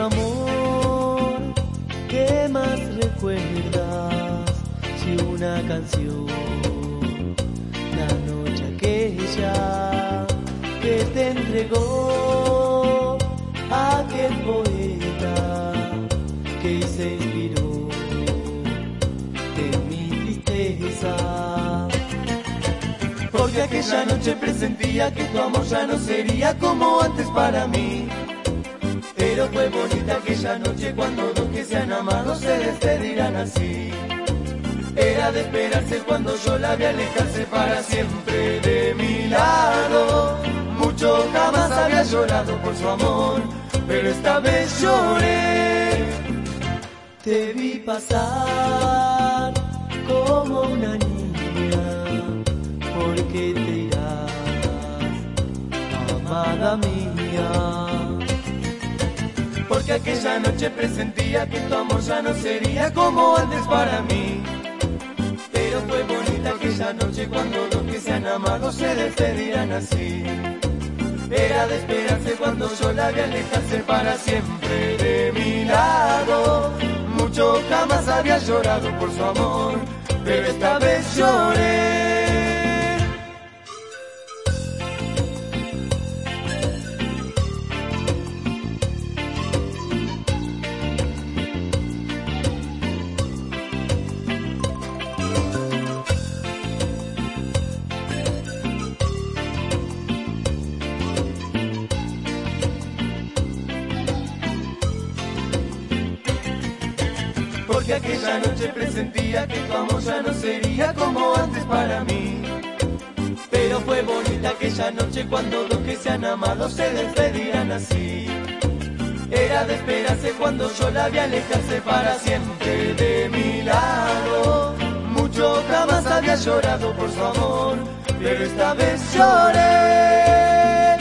nuestro amor, ¿qué más recuerdas? Si una canción, la noche aquella que te entregó a aquel poeta que se inspiró de mi tristeza. Porque aquella noche presentía que tu amor ya no sería como antes para mí pero fue bonita aquella noche cuando dos que se han amado se despedirán así. Era de esperarse cuando yo la vi alejarse para siempre de mi lado. Mucho jamás había llorado por su amor, pero esta vez lloré. Te vi pasar como una niña, porque te irás, amada mía. Porque aquella noche presentía que tu amor ya no sería como antes para mí. Pero fue bonita aquella noche cuando los que se han amado se despedirán así. Era de esperarse cuando yo la vi alejarse para siempre de mi lado. Mucho jamás había llorado por su amor, pero esta vez lloré. Porque aquella noche presentía que tu amor ya no sería como antes para mí. Pero fue bonita aquella noche cuando dos que se han amado se despedían así. Era de esperarse cuando yo la vi alejarse para siempre de mi lado. Mucho jamás había llorado por su amor, pero esta vez lloré.